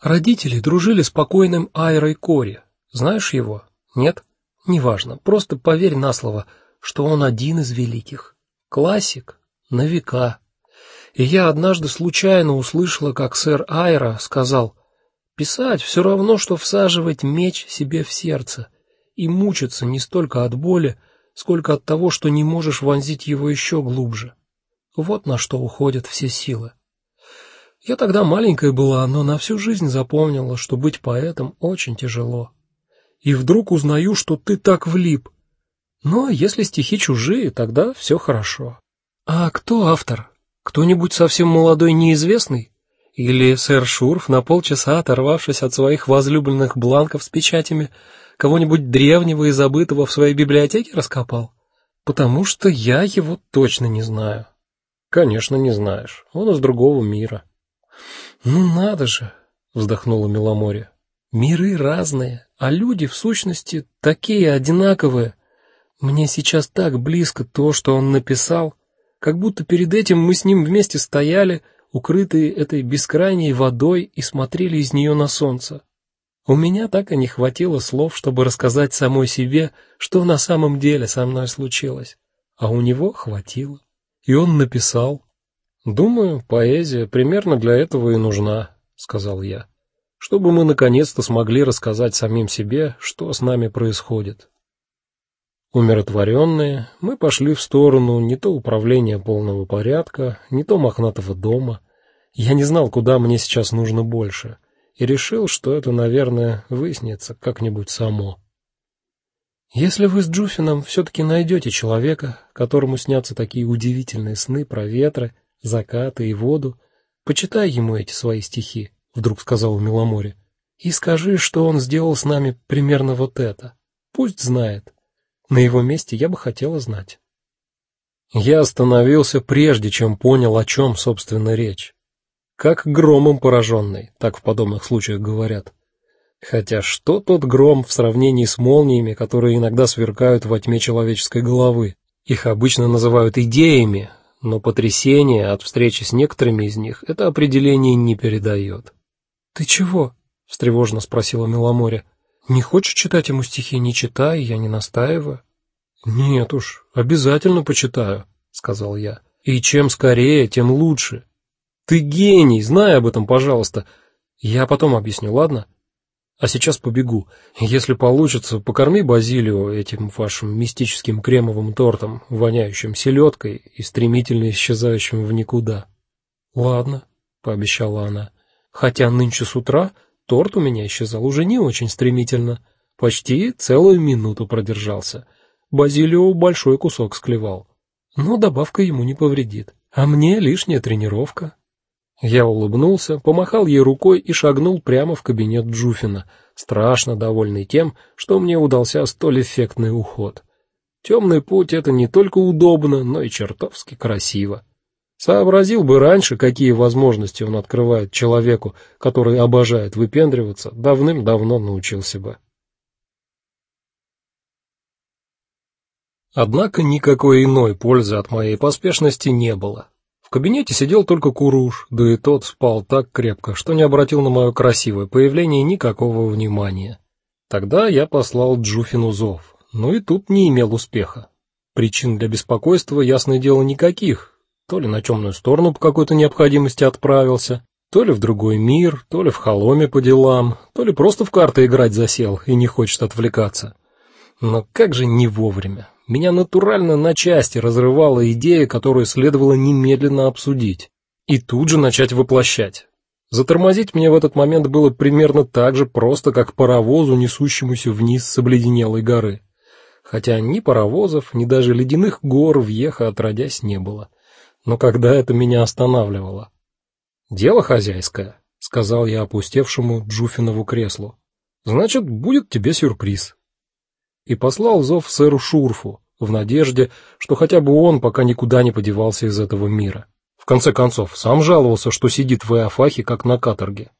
Родители дружили с покойным Айрой Кори. Знаешь его? Нет? Неважно, просто поверь на слово, что он один из великих. Классик на века. И я однажды случайно услышала, как сэр Айра сказал: "Писать все равно что всаживать меч себе в сердце и мучиться не столько от боли, сколько от того, что не можешь вонзить его еще глубже. Вот на что уходят все силы. Я тогда маленькая была, но на всю жизнь запомнила, что быть поэтом очень тяжело. И вдруг узнаю, что ты так влип. Но если стихи чужие, тогда все хорошо. А кто автор? Кто-нибудь совсем молодой неизвестный? Или сэр Шурф на полчаса оторвавшись от своих возлюбленных бланков с печатями, кого-нибудь древнего и забытого в своей библиотеке раскопал? Потому что я его точно не знаю. Конечно, не знаешь. Он из другого мира. Ну надо же, вздохнула Миломоре. Миры разные, а люди в сущности такие одинаковые. Мне сейчас так близко то, что он написал, как будто перед этим мы с ним вместе стояли, укрытые этой бескрайней водой и смотрели из нее на солнце. У меня так и не хватило слов, чтобы рассказать самой себе, что на самом деле со мной случилось, а у него хватило. И он написал: "Думаю, поэзия примерно для этого и нужна", сказал я. "Чтобы мы наконец-то смогли рассказать самим себе, что с нами происходит". Умиротворенные, мы пошли в сторону не то управления полного порядка, не то мохнатого дома. Я не знал, куда мне сейчас нужно больше и решил, что это, наверное, выяснится как-нибудь само. Если вы с Джуфином все таки найдете человека, которому снятся такие удивительные сны про ветры, закаты и воду, почитай ему эти свои стихи, вдруг сказал Миломоре. И скажи, что он сделал с нами примерно вот это. Пусть знает. На его месте я бы хотела знать. Я остановился прежде, чем понял, о чем собственно речь как громом пораженный, так в подобных случаях говорят. Хотя что тот гром в сравнении с молниями, которые иногда сверкают во тьме человеческой головы? Их обычно называют идеями, но потрясение от встречи с некоторыми из них это определение не передает. Ты чего? встревоженно спросила Миломоре. Не хочешь читать ему стихи, не читай, я не настаиваю. Нет уж, обязательно почитаю, сказал я. И чем скорее, тем лучше. Ты гений, знай об этом, пожалуйста. Я потом объясню, ладно? А сейчас побегу. Если получится, покорми Базилио этим вашим мистическим кремовым тортом, воняющим селедкой и стремительно исчезающим в никуда. Ладно, пообещала она. Хотя нынче с утра торт у меня исчезал уже не очень стремительно, почти целую минуту продержался. Базилио большой кусок склевал. Но добавка ему не повредит, а мне лишняя тренировка. Я улыбнулся, помахал ей рукой и шагнул прямо в кабинет Джуфина, страшно довольный тем, что мне удался столь эффектный уход. Темный путь это не только удобно, но и чертовски красиво. Сообразил бы раньше, какие возможности он открывает человеку, который обожает выпендриваться, давным-давно научился бы. Однако никакой иной пользы от моей поспешности не было. В кабинете сидел только Куруш, да и тот спал так крепко, что не обратил на мое красивое появление никакого внимания. Тогда я послал Джуфину зов, но и тут не имел успеха. Причин для беспокойства, ясное дело, никаких. То ли на темную сторону по какой-то необходимости отправился, то ли в другой мир, то ли в холоме по делам, то ли просто в карты играть засел и не хочет отвлекаться. Но как же не вовремя. Меня натурально на части разрывала идея, которую следовало немедленно обсудить и тут же начать воплощать. Затормозить мне в этот момент было примерно так же просто, как паровозу, несущемуся вниз с обледенелой горы. Хотя ни паровозов, ни даже ледяных гор в Ехо отродясь не было. Но когда это меня останавливало? Дело хозяйское, сказал я опустевшему Джуфинову креслу. Значит, будет тебе сюрприз и послал зов сэру Шурфу в надежде, что хотя бы он пока никуда не подевался из этого мира. В конце концов, сам жаловался, что сидит в Иофахе как на каторге.